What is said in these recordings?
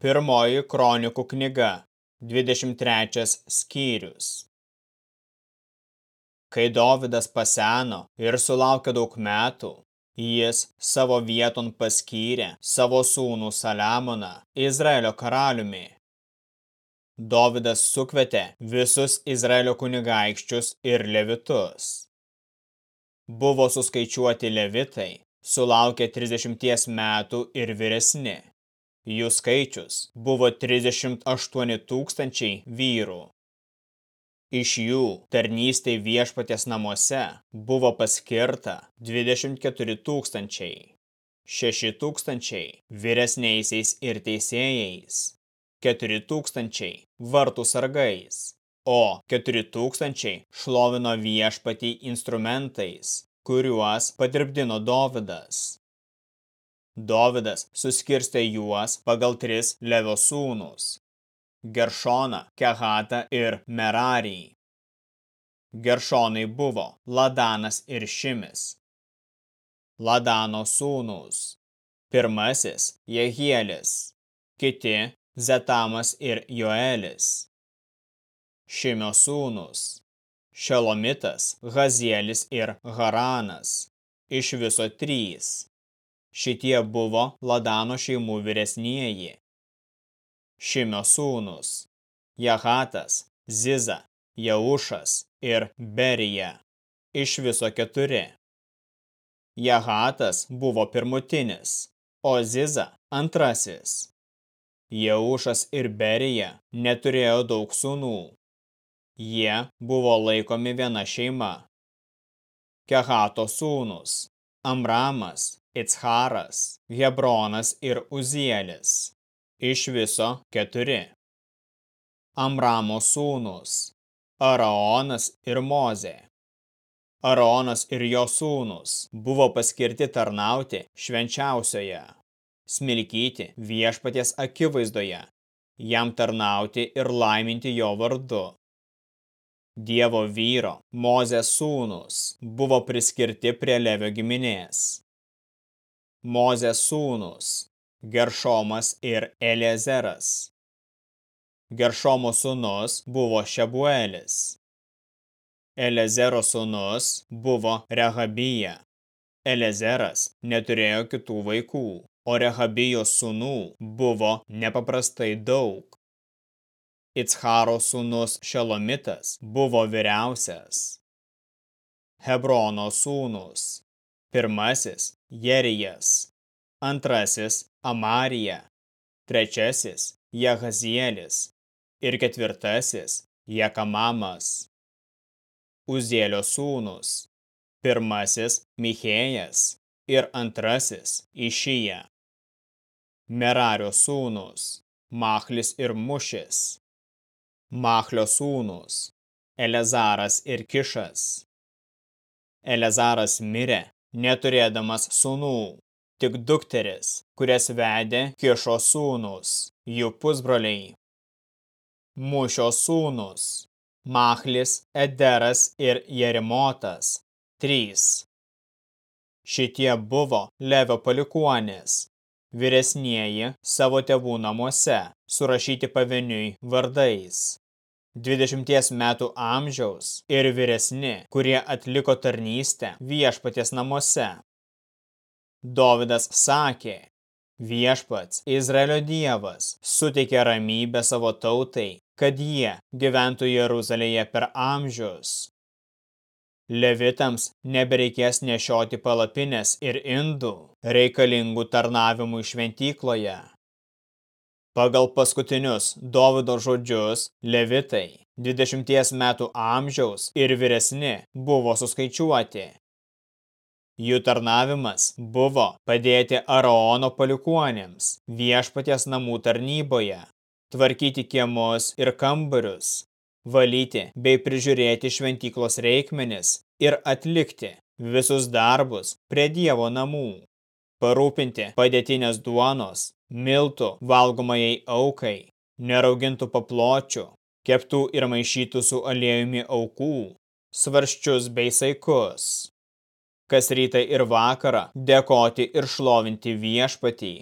Pirmoji kronikų knyga, 23 skyrius. Kai Dovydas paseno ir sulaukė daug metų, jis savo vieton paskyrė savo sūnų Saliamoną Izraelio karaliumi. Dovydas sukvietė visus Izraelio kunigaikščius ir levitus. Buvo suskaičiuoti levitai, sulaukė 30 metų ir vyresni. Jų skaičius buvo 38 tūkstančiai vyrų. Iš jų tarnystai viešpatės namuose buvo paskirta 24 tūkstančiai, 6 tūkstančiai vyresniaisiais ir teisėjais, 4 tūkstančiai vartų sargais, o 4 tūkstančiai šlovino viešpatį instrumentais, kuriuos padirbdino Dovidas. Dovidas suskirstė juos pagal tris Levio sūnus – Geršoną, Kehatą ir Merarį. Geršonai buvo Ladanas ir Šimis. Ladano sūnus. Pirmasis – Jehielis, kiti – Zetamas ir Joelis. Šimio sūnus. Šelomitas, Hazielis ir Haranas. Iš viso trys. Šitie buvo Ladano šeimų vyresnieji. Šimio sūnus – Jahatas, Ziza, Jaušas ir Berija. Iš viso keturi. Jahatas buvo pirmutinis, o Ziza antrasis. Jaušas ir Berija neturėjo daug sūnų. Jie buvo laikomi viena šeima. Kehato sūnus – Amramas, Itsharas, Hebronas ir Uzielis. Iš viso keturi. Amramo sūnus, Araonas ir Mozė. Araonas ir jo sūnus buvo paskirti tarnauti švenčiausioje, smilkyti viešpaties akivaizdoje, jam tarnauti ir laiminti jo vardu. Dievo vyro, Mozės sūnus, buvo priskirti prie Levio giminės. Mozės sūnus, Geršomas ir Eliezeras. Geršomo sūnus buvo Šebuelis. Elezero sūnus buvo Rehabija. Elezeras neturėjo kitų vaikų, o Rehabijos sūnų buvo nepaprastai daug. Itcharo sūnus Šelomitas buvo vyriausias. Hebrono sūnus. Pirmasis Jerijas, antrasis Amarija, trečiasis Jehazielis ir ketvirtasis Jekamamas. Uzėlio sūnus, pirmasis Michėjas ir antrasis Išyja. Merario sūnus, Machlis ir Mušis. Machlio sūnus, Elezaras ir Kišas. Elezaras mirė neturėdamas sūnų, tik dukteris, kurias vedė Kišo sūnus, jų pusbroliai. Mušio sūnus, Machlis, Ederas ir Jerimotas, trys. Šitie buvo Levio palikuonis, vyresnieji savo tėvų namuose, surašyti pavieniui vardais. 20 metų amžiaus ir vyresni, kurie atliko tarnystę viešpaties namuose. Dovidas sakė, viešpats Izraelio dievas suteikė ramybę savo tautai, kad jie gyventų Jeruzalėje per amžius. Levitams nebereikės nešioti palapinės ir indų, reikalingų tarnavimui šventykloje. Pagal paskutinius Dovido žodžius, levitai 20 metų amžiaus ir vyresni buvo suskaičiuoti. Jų tarnavimas buvo padėti Araono palikuonėms viešpaties namų tarnyboje, tvarkyti kiemus ir kambarius, valyti bei prižiūrėti šventyklos reikmenis ir atlikti visus darbus prie Dievo namų, parūpinti padėtinės duonos, miltų valgomajai aukai, neraugintų papločių, keptų ir maišytų su aliejumi aukų, svarščius bei saikus. Kas rytą ir vakarą dėkoti ir šlovinti viešpatį,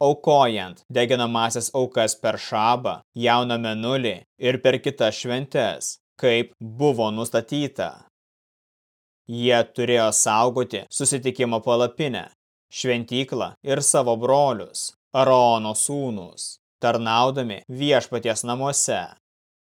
aukojant deginamasias aukas per šabą, jauną menulį ir per kitas šventes, kaip buvo nustatyta. Jie turėjo saugoti susitikimo palapinę, šventyklą ir savo brolius, Arono sūnus, tarnaudami viešpaties namuose.